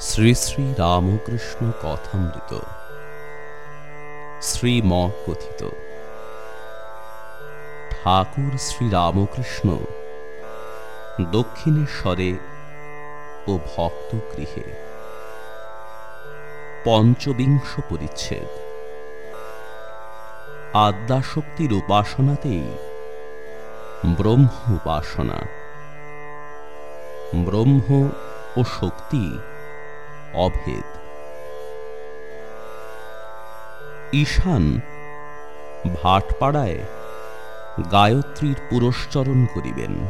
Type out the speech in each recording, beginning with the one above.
শ্রী শ্রী রামকৃষ্ণ কথামৃত। শ্রীম কথিত ঠাকুর শ্রী রামকৃষ্ণ দক্ষিণেশ্বরে ও ভক্ত গৃহে পঞ্চবিংশ পরিচ্ছেদ। আদ্যাশক্তির উপাসনাতেই ব্রহ্ম উপাসনা। ব্রহ্ম ও শক্তি অভেদ। ঈশান ভাটপাড়ায় গায়ত্রীর পুরস্চরণ করিবেন।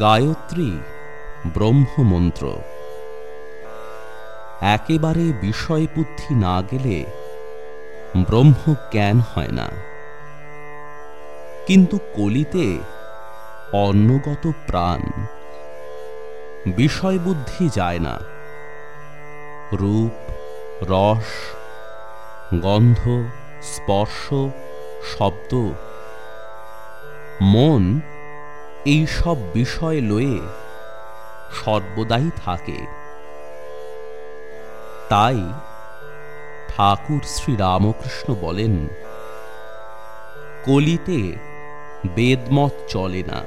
গায়ত্রী ব্রহ্মমন্ত্র। একেবারে বিষয় বুদ্ধি না গেলে ব্রহ্ম জ্ঞান হয় না। কিন্তু কলিতে অন্নগত প্রাণ বিষয় বুদ্ধি যায় না। রূপ, রস, গন্ধ, স্পর্শ, শব্দ, মন এই সব বিষয় লয়ে সর্বদাই থাকে। তাই ঠাকুর শ্রী রামকৃষ্ণ বলেন, কলিতে বেদমত চলে না।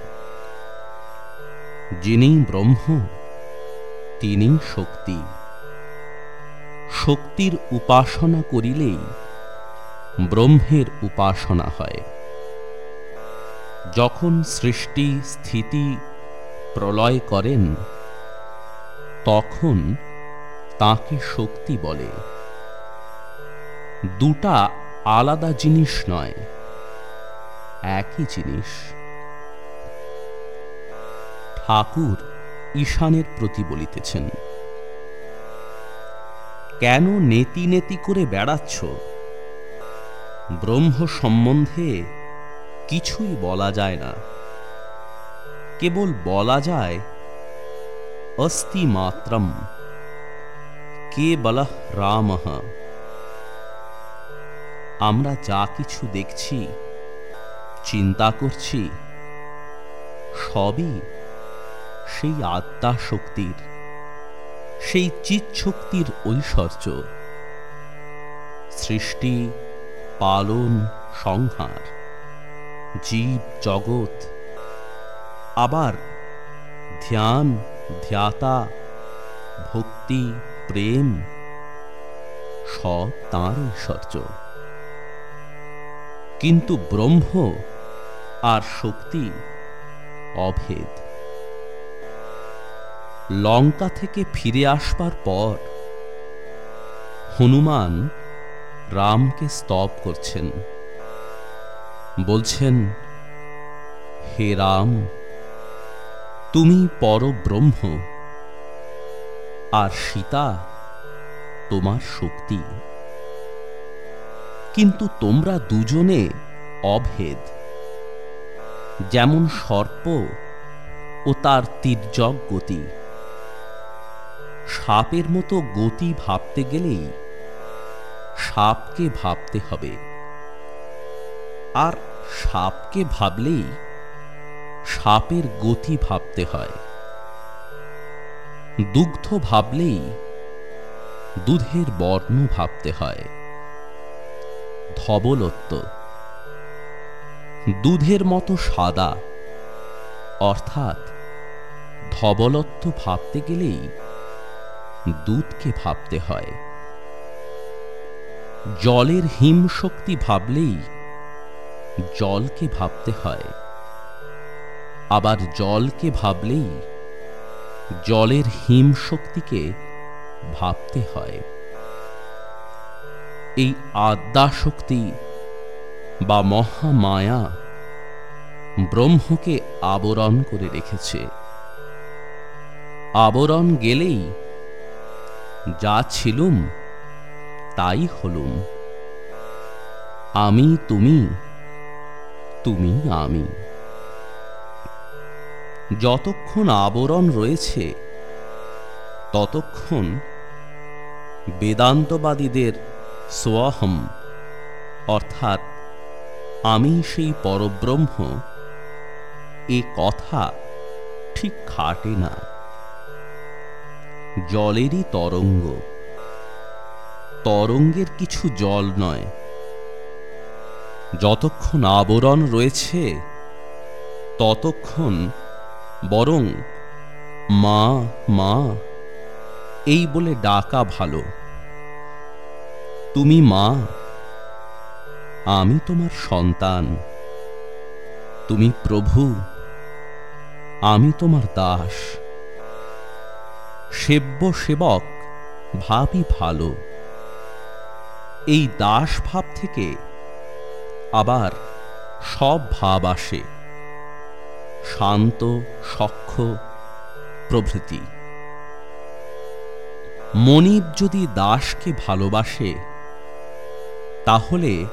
যিনি ব্রহ্ম তিনি শক্তি। শক্তির উপাসনা করিলেই ব্রহ্মের উপাসনা হয়। যখন সৃষ্টি স্থিতি প্রলয় করেন, তখন তাকে শক্তি বলে। দুটা আলাদা জিনিস নয়, একই জিনিস। ঠাকুর ঈশানের প্রতি বলিতেছেন, কেন নেতি নেতি করে বেড়াচ্ছ? ব্রহ্ম সম্বন্ধে কিছুই বলা যায় না। কেবল বলা যায়, অস্তি মাত্রম কে বলা রাম। আমরা যা কিছু দেখছি, চিন্তা করছি, সবই সেই আত্মা শক্তির, সেই চিৎ শক্তির ঐশ্বর্য। সৃষ্টি, পালন, সংহার, জীব, জগৎ, আবার ধ্যান, ধ্যাতা, ভক্তি, প্রেম, সব তাঁর ঐশ্বর্য। কিন্তু ব্রহ্ম আর শক্তি অভেদ। লঙ্কা থেকে ফিরে আসবার পর হনুমান রামকে স্তব করছেন। বলছেন, হে রাম, তুমি পরব্রহ্ম, আর সীতা তোমার শক্তি। কিন্তু তোমরা দুজনে অভেদ। যেমন সর্প ও তার তীর্যক গতি। সাপের মতো গতি ভাবতে গেলেই সাপকে ভাবতে হবে। আর সাপকে ভাবলেই সাপের গতি ভাবতে হয়। দুগ্ধ ভাবলেই দুধের বর্ণ ভাবতে হয়। ধবলত্ব। দুধের মতো সাদা, অর্থাৎ ধবলত্ব ভাবতে গেলেই দুধকে ভাবতে হয়। জলের হিম শক্তি ভাবলেই জলকে ভাবতে হয়। আবার জলকে ভাবলেই জলের হিম শক্তিকে ভাবতে হয়। এই আদ্যা শক্তি বা মহামায়া ব্রহ্মকে আবরণ করে রেখেছে। আবরণ গেলেই যা ছিলুম, তাই হলুম। আমি তুমি তুমি আমি। যতক্ষণ আবরণ রয়েছে, ততক্ষণ বেদান্তবাদীদের সোয়াহম অর্থাৎ আমি সেই পরব্রহ্ম, এ কথা ঠিক খাটে না। জলেরই তরঙ্গ। তরঙ্গের কিছু জল নয়। যতক্ষণ আবরণ রয়েছে, ততক্ষণ বরং মা মা, এই বলে ডাকা ভালো। তুমি মা, আমি তোমার সন্তান। তুমি প্রভু, আমি তোমার দাস। সেব্য সেবক ভাবই ভালো। এই দাস ভাব থেকে আবার সব ভাব আসে। শান্ত, সক্ষ প্রভৃতি। মনিব যদি দাসকে ভালোবাসে, তাহলে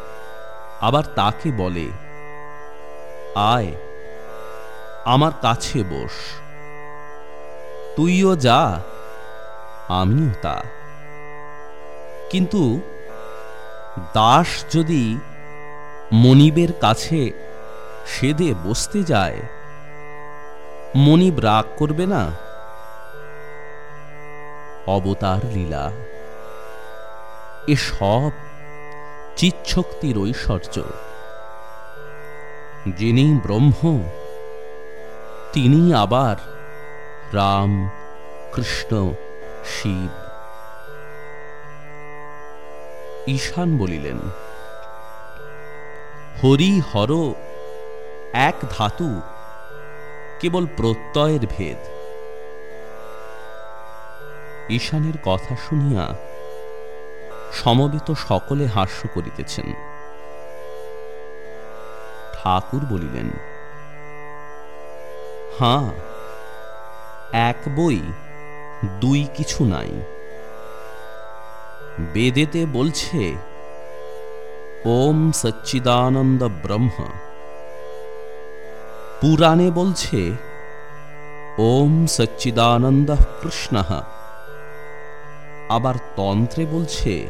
আবার তাকে বলে, আয়, আমার কাছে বস। তুইও যা, আমিও তা। কিন্তু দাস যদি মনিবের কাছে সেদে বসতে যায়, মনিব রাগ করবে না? অবতার লীলা এসব চিৎশক্তির ঐশ্বর্য। যিনি ব্রহ্ম তিনি আবার রাম কৃষ্ণ শিব। ঈশান বলিলেন, হরি হর এক ধাতু, কেবল প্রত্যয়ের ভেদ। ঈশানের কথা শুনিয়া সমবেত সকলে হাস্য করিতেছেন। ঠাকুর বলিলেন, হাঁ এক বই, দুই কিছু নাই। বেদেতে বলছে, ওম সচ্চিদানন্দ ব্রহ্ম। পুরাণে বলছে, ওম সচ্চিদানন্দ কৃষ্ণ। আবার তন্ত্রে বলছে,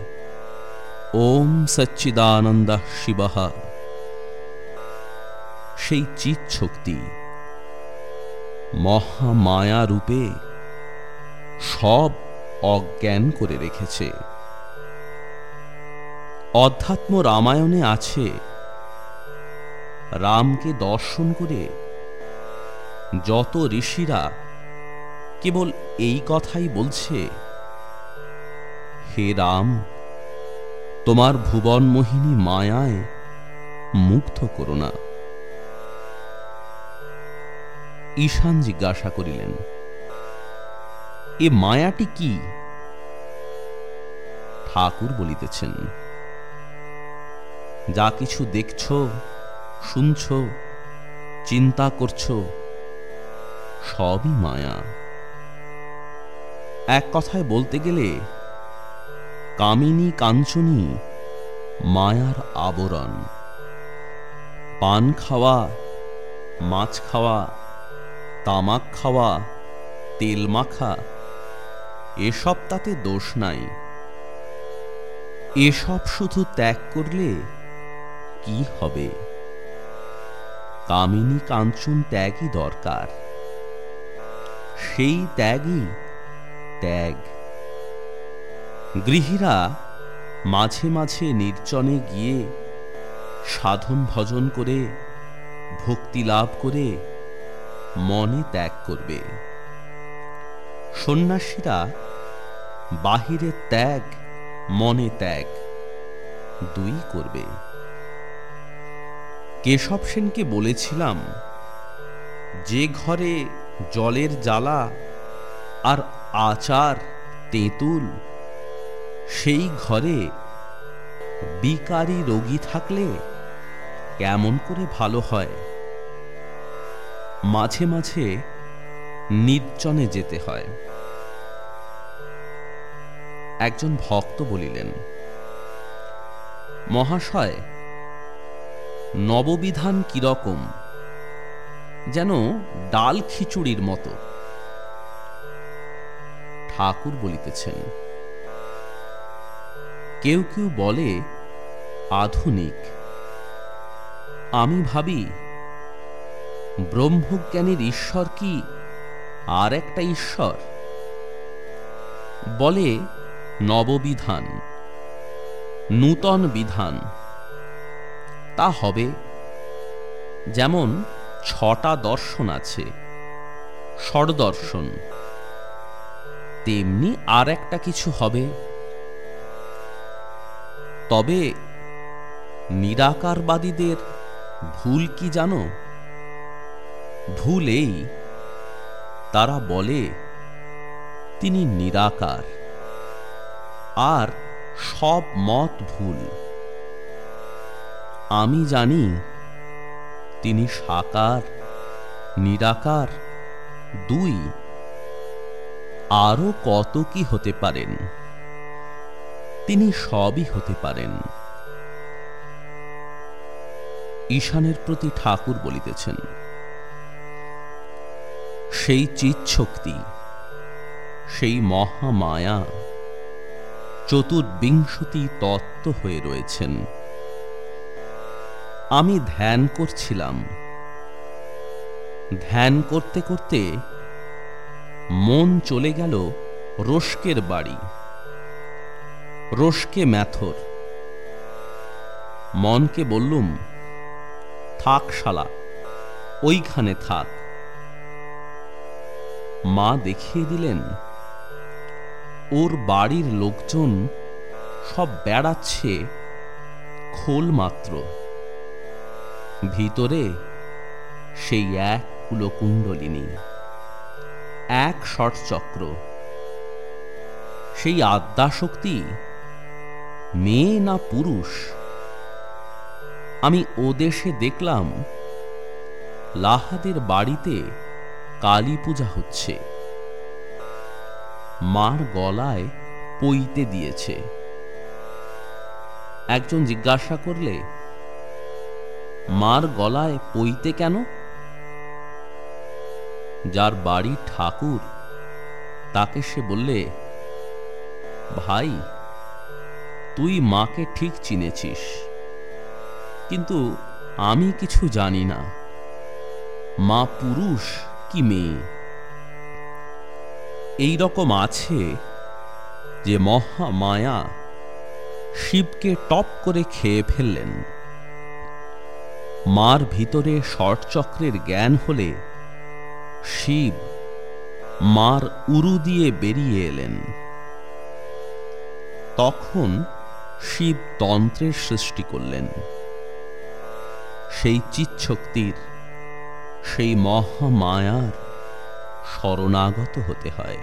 ওম সচ্চিদানন্দ শিব। সেই চিৎ শক্তি। মহামায়া রূপে সব অজ্ঞান করে রেখেছে। অধ্যাত্ম রামায়ণে আছে, রামকে দর্শন করে যত ঋষিরা কেবল এই কথাই বলছে, হে রাম, তোমার ভুবন মোহিনী মায়ায় মুগ্ধ করো না। ঈশান জিজ্ঞাসা করিলেন, এ মায়াটি কি? ঠাকুর বলিতেছেন, যা কিছু দেখছ, শুনছ, চিন্তা করছ, সবই মায়া। এক কথায় বলতে গেলে, কামিনী কাঞ্চনী মায়ার আবরণ। পান খাওয়া, মাছ খাওয়া তামাক খাওয়া, তেল মাখা, এসব তাতে দোষ নাই। এসব শুধু ত্যাগ করলে কি হবে? কামিনী কাঞ্চন ত্যাগই দরকার। সেই ত্যাগই ত্যাগ। গৃহীরা মাঝে মাঝে নির্জনে গিয়ে সাধন ভজন করে, ভক্তি লাভ করে মনে ত্যাগ করবে। সন্ন্যাসীরা বাহিরে ত্যাগ, মনে ত্যাগ দুই করবে। কেশব সেনকে বলেছিলাম, যে ঘরে জলের জ্বালা আর আচার, তেঁতুল, সেই ঘরে বিকারী রোগী থাকলে কেমন করে ভালো হয়? মাঝে মাঝে নির্জনে যেতে হয়। একজন ভক্ত বলিলেন, মহাশয়, নববিধান কীরকম? যেন ডাল খিচুড়ির মতো। ঠাকুর বলিতেছেন, কেউ কেউ বলে, আধুনিক। আমি ভাবি ব্রহ্মজ্ঞানীর ঈশ্বর কি? আর একটা ঈশ্বর। বলে, নববিধান নূতন বিধান তা হবে, যেমন ছটা দর্শন আছে, ষড়দর্শন। তেমনি আর একটা কিছু হবে। তবে নিরাকারবাদীদের ভুল কি জানো? ভুল এই তারা বলে, তিনি নিরাকার। আর সব মত ভুল। আমি জানি তিনি সাকার, নিরাকার, দুই। আরও কত কি হতে পারেন? তিনি সবই হতে পারেন। ঈশানের প্রতি ঠাকুর বলিতেছেন সেই চিৎশক্তি, সেই মহামায়া চতুর্বিংশতি তত্ত্ব হয়ে রয়েছেন। আমি ধ্যান করছিলাম। ধ্যান করতে করতে মন চলে গেল রস্কের বাড়ি। রস্কে ম্যাথর। মনকে বললুম, থাক শালা, ওইখানে থাক। মা দেখিয়ে দিলেন, ওর বাড়ির লোকজন সব বেড়াচ্ছে খোল মাত্র। ভিতরে সেই এক কুলকুণ্ডলিনী এক ষটচক্র। সেই আদ্যাশক্তি, মেয়ে না পুরুষ? আমি ও দেশে দেখলাম, লাহাদের বাড়িতে কালী পূজা হচ্ছে। মার গলায় পইতে দিয়েছে। একজন জিজ্ঞাসা করলে, মার গলায় পইতে কেন? যার বাড়ি ঠাকুর। তাকে সে বললে, ভাই, তুই মাকে ঠিক চিনেছিস, কিন্তু আমি কিছু জানি না। মা পুরুষ কি মেয়ে? এই রকম আছে যে মহা মায়া শিবকে টপ করে খেয়ে ফেললেন। মার ভিতরে ষটচক্রের জ্ঞান হলে শিব মার উরু দিয়ে বেরিয়ে এলেন। তখন শিব তন্ত্রের সৃষ্টি করলেন। সেই চিৎশক্তির সেই মহামায়ার শরণাগত হতে হয়।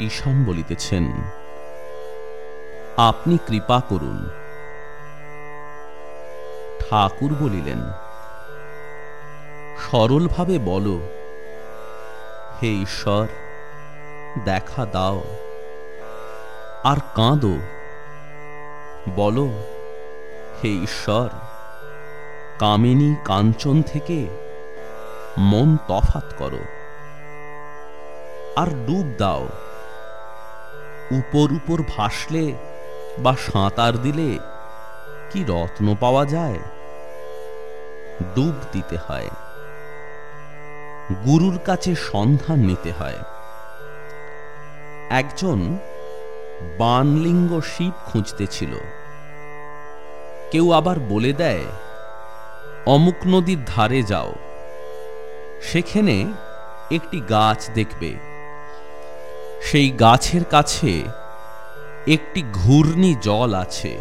ঈশান বলিতেছেন, আপনি কৃপা করুন। ঠাকুর বলিলেন, সরলভাবে বলো, হে ঈশ্বর, দেখা দাও। আর কাঁদো, বলো, হে ঈশ্বর। কামিনী কাঞ্চন থেকে মন তফাত করো। আর ডুব দাও। উপর উপর ভাসলে বা সাঁতার দিলে কি রত্ন পাওয়া যায়? ডুব দিতে হয়। গুরুর কাছে সন্ধান নিতে হয়। একজন বানলিঙ্গ শিব খুঁজতেছিল কেউ আবার বলে দেয় অমুক নদীর ধারে যাও। সেখানে একটি গাছ দেখবে। সেই গাছের কাছে একটি ঘূর্ণি জল আছে।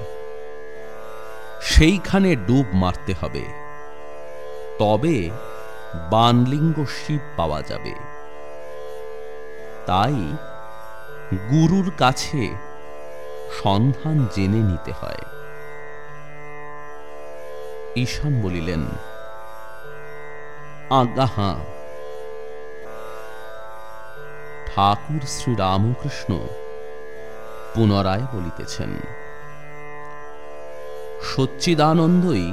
সেইখানে ডুব মারতে হবে। তবে বানলিঙ্গ শিব পাওয়া যাবে। তাই গুরুর কাছে সন্ধান জেনে নিতে হয়। ঈশান বলিলেন আজ্ঞা হাঁ ঠাকুর শ্রীরামকৃষ্ণ পুনরায় বলিতেছেন, সচ্চিদানন্দই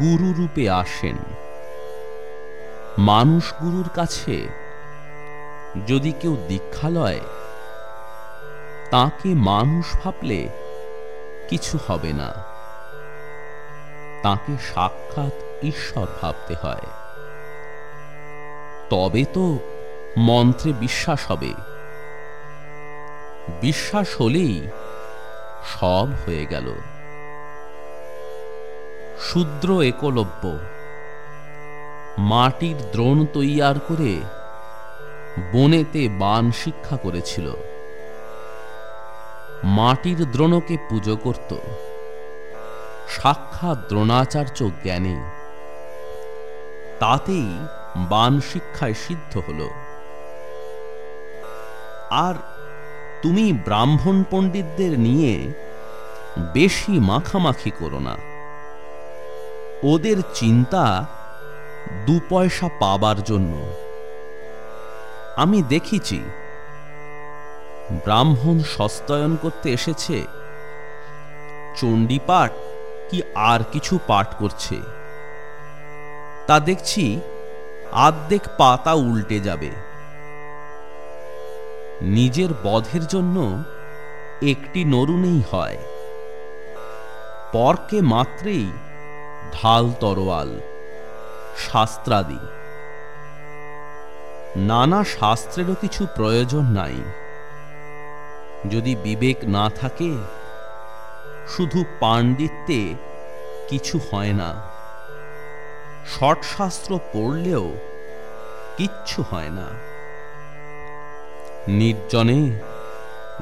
গুরু রূপে আসেন। মানুষ গুরুর কাছে যদি কেউ দীক্ষা লয়, তাকে মানুষ ভাবলে কিছু হবে না। তাকে সাক্ষাৎ ঈশ্বর ভাবতে হয়। তবে তো মন্ত্রে বিশ্বাস হবে। বিশ্বাস হলেই সব হয়ে গেল। শূদ্র একলব্য, মাটির দ্রোণ তৈয়ার করে বনেতে বান শিক্ষা করেছিল। মাটির দ্রোণকে পুজো করত। সাক্ষাৎ দ্রোণাচার্য জ্ঞানী। তাতেই বান শিক্ষায় সিদ্ধ হল। আর তুমি ব্রাহ্মণ পণ্ডিতদের নিয়ে বেশি মাখামাখি করো না। ওদের চিন্তা দু পয়সা পাবার জন্য। আমি দেখিছি, ব্রাহ্মণ সস্তয়ন করতে এসেছে, চণ্ডীপাঠ কি আর কিছু পাঠ করছে? তা দেখছি আর্ধেক পাতা উল্টে যাবে। নিজের বধের জন্য একটি নরুনেই হয়। পরকে মাত্রেই ঢাল তরোয়াল, শাস্ত্রাদি। নানা শাস্ত্রেরও কিছু প্রয়োজন নাই। যদি বিবেক না থাকে শুধু পাণ্ডিত্যে কিছু হয় না। শটশাস্ত্র পড়লেও কিচ্ছু হয় না। নির্জনে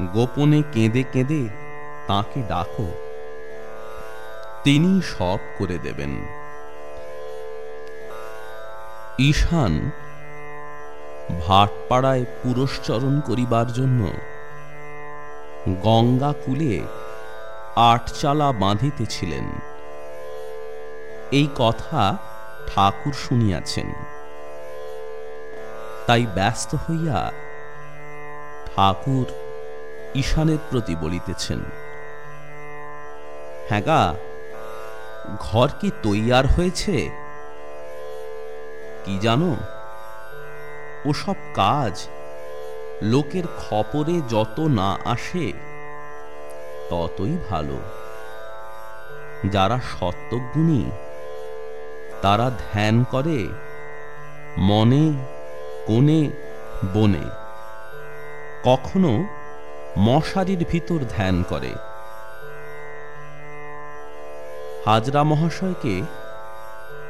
গোপনে কেঁদে কেঁদে তাকে ডাকো। তিনি সব করে দেবেন। ঈশান ভাটপাড়ায় পুরস্চরণ করিবার জন্য গঙ্গা কূলে আটচালা বাঁধিতেছিলেন। এই কথা ঠাকুর শুনিয়াছেন। তাই ব্যস্ত হইয়া ঠাকুর ঈশানের প্রতি বলিতেছেন হ্যাঁ ঘর কি তৈয়ার হয়েছে? কি জানো, ওসব কাজ লোকের খপরে যত না আসে ততই ভালো। যারা সত্যগুণী, তারা ধ্যান করে মনে, কোণে, বনে। কখনো মশারির ভিতর ধ্যান করে। হাজরা মহাশয়কে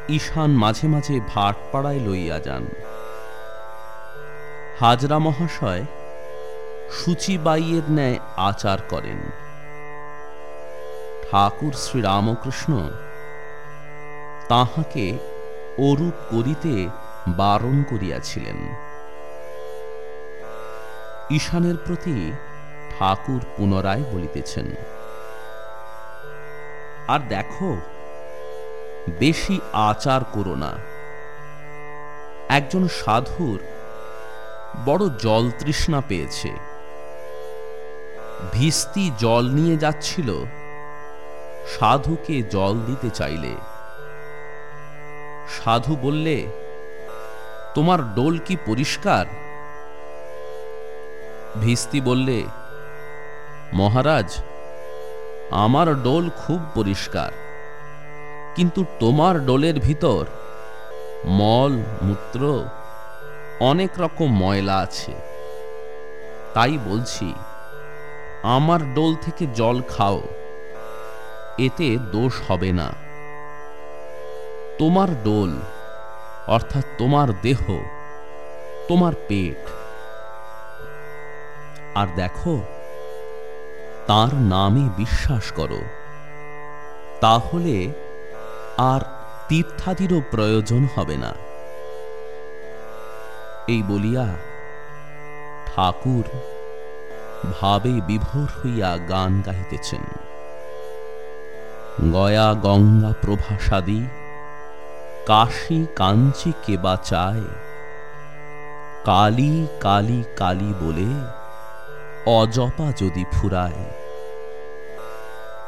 ঈশান মাঝে মাঝে ভাটপাড়ায় লইয়া যান। হাজরা মহাশয় সূচিবাইয়ের ন্যায় আচার করেন। ঠাকুর শ্রীরামকৃষ্ণ। তাহাকে অরূপ করিতে বারণ করিয়াছিলেন। ঈশানের প্রতি ঠাকুর পুনরায় বলিতেছেন, আর দেখো, বেশি আচার করো না। একজন সাধুর বড় জল তৃষ্ণা পেয়েছে। ভিস্তি জল নিয়ে যাচ্ছিল সাধুকে জল দিতে চাইলে। সাধু বললে, তোমার ডোল কি পরিষ্কার? ভিস্তি বললে, মহারাজ, আমার ডোল খুব পরিষ্কার। কিন্তু তোমার ডোলের ভিতর মল, মূত্র, অনেক রকম ময়লা আছে। তাই বলছি, আমার ডোল থেকে জল খাও। এতে দোষ হবে না। তোমার ডোল, অর্থাৎ তোমার দেহ, তোমার পেট। আর দেখো, তার নামে বিশ্বাস করো। তাহলে আর তীর্থাদিরও প্রয়োজন হবে না। এই বলিয়া ঠাকুর ভাবে বিভোর হইয়া গান গাইতেছেন গয়া গঙ্গা প্রভাসাদি, কাশী কাঞ্চি কেবা চায়, কালী কালী কালী বলে অজপা যদি ফুরায়।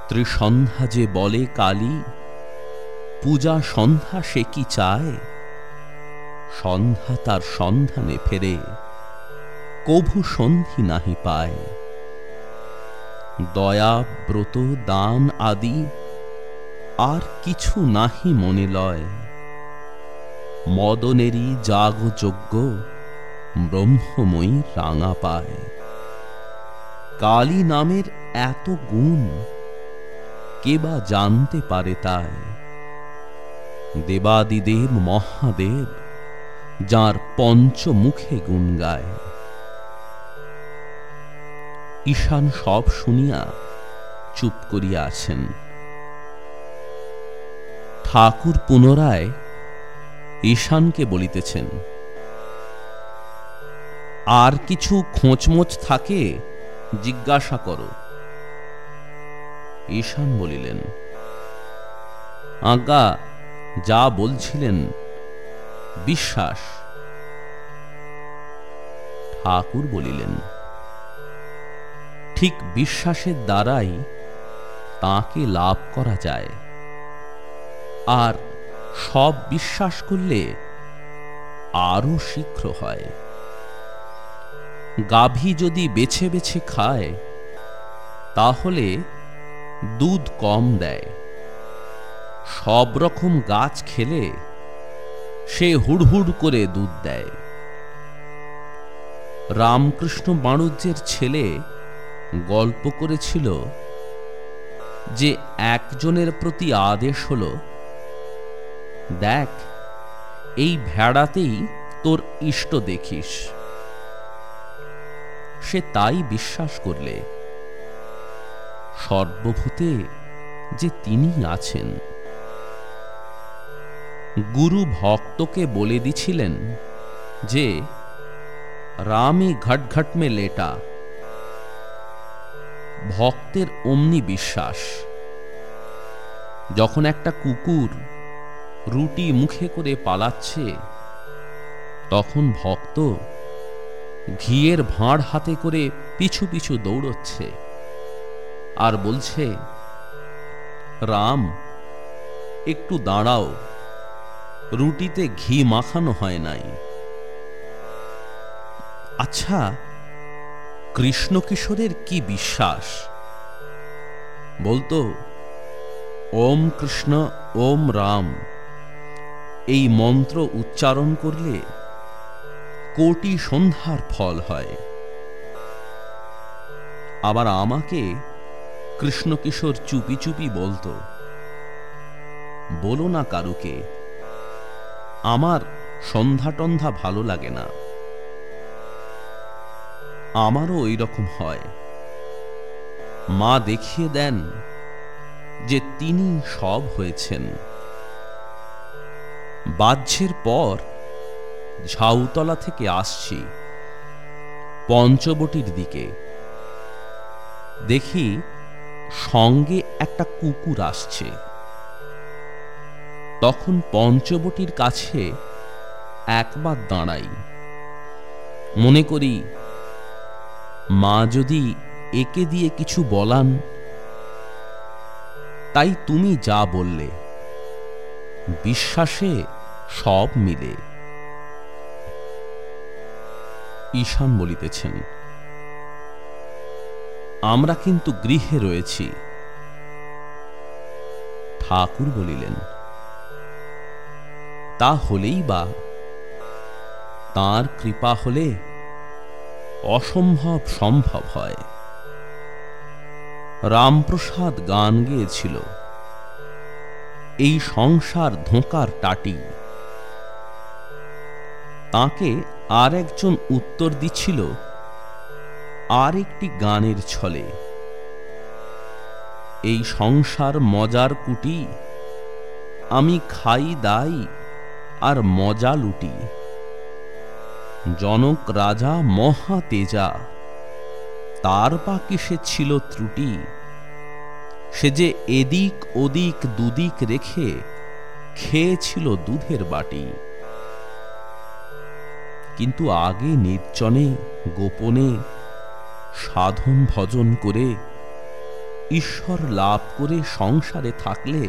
ত্রিসন্ধ্যা যে বলে কালী, পূজা সন্ধ্যা সে কি চায়? সন্ধ্যা তার সন্ধানে ফেরে, কভু সন্ধি নাহি পায়। দয়া, ব্রত, দান আদি আর কিছু নাহি মনে লয়। মদনেরই জাগ যজ্ঞ ব্রহ্মময়ী রাঙা পায়। কালী নামের এত গুণ, কে বা জানতে পারে তাই? দেবাদিদেব মহাদেব, যার পঞ্চমুখে গুণ গায়। ঈশান সব শুনিয়া চুপ করিয়া আছেন। ঠাকুর পুনরায় ঈশানকে বলিতেছেন, আর কিছু খোঁচমোচ থাকে, জিজ্ঞাসা করো। ঈশান বলিলেন আজ্ঞা যা বলছিলেন, বিশ্বাস। ঠাকুর বলিলেন, ঠিক বিশ্বাসের দ্বারাই তাকে লাভ করা যায়। আর সব বিশ্বাস করলে আরও শীঘ্র হয়। গাভী যদি বেছে বেছে খায়, তাহলে দুধ কম দেয়। সব রকম গাছ খেলে সে হুড়হুড় করে দুধ দেয়। রামকৃষ্ণ বাণুজ্যের ছেলে গল্প করেছিল যে একজনের প্রতি আদেশ হল দেখ, এই ভেড়াতেই তোর ইষ্ট দেখিস। সে তাই বিশ্বাস করলে। সর্বভূতে যে তিনি আছেন। গুরু ভক্তকে বলে দিছিলেন যে, রামই ঘটঘট মে লেটা। ভক্তের অমনি বিশ্বাস। যখন একটা কুকুর রুটি মুখে করে পালাচ্ছে। তখন ভক্ত ঘিয়ের ভাঁড় হাতে করে পিছু পিছু দৌড়চ্ছে আর বলছে, রাম, একটু দাঁড়াও। রুটিতে ঘি মাখানো হয় নাই। আচ্ছা কৃষ্ণ কিশোরের কি বিশ্বাস? বলতো, ওম কৃষ্ণ, ওম রাম। এই মন্ত্র উচ্চারণ করলে কোটি সন্ধ্যার ফল হয়। আবার আমাকে কৃষ্ণকিশোর চুপি চুপি বলতো, বলো না কারুকে, আমার সন্ধ্যা টন্ধা ভালো লাগে না। আমারও ওই রকম হয়। মা দেখিয়ে দেন যে তিনি সব হয়েছেন। বাহ্যের পর ঝাউতলা থেকে আসছি পঞ্চবটির দিকে। দেখি সঙ্গে একটা কুকুর আসছে। তখন পঞ্চবটির কাছে একবার দাঁড়াই। মনে করি, মা যদি একে দিয়ে কিছু বলান, তাই তুমি যা বললে। বিশ্বাসে সব মিলে। ঈশান বলিতেছেন, আমরা কিন্তু গৃহে রয়েছি। ঠাকুর বলিলেন, তা হলেই বা তার কৃপা হলে অসম্ভব সম্ভব হয়। রামপ্রসাদ গান গেয়েছিল। এই সংসার ধোঁকার টাটি তাকে আর একজন উত্তর দিচ্ছিল আর একটি গানের ছলে। এই সংসার মজার কুটি, আমি খাই দাই আর মজা লুটি। জনক রাজা মহা তেজা, তার পা কিসে ছিল ত্রুটি। সে যে এদিক ওদিক দুদিক রেখে খেয়েছিল দুধের বাটি। কিন্তু আগে নির্জনে, গোপনে সাধন ভজন করে, ঈশ্বর লাভ করে সংসারে থাকলে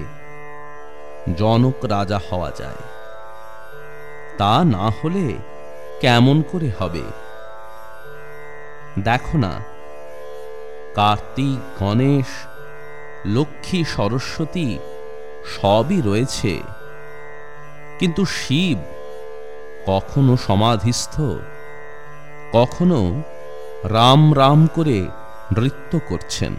জনক রাজা হওয়া যায়। তা না হলে কেমন করে হবে? দেখো না, কার্তিক, গণেশ, লক্ষ্মী, সরস্বতী সবই রয়েছে। কিন্তু শিব কখনো সমাধিস্থ? কখনো রাম রাম করে নৃত্য করছেন?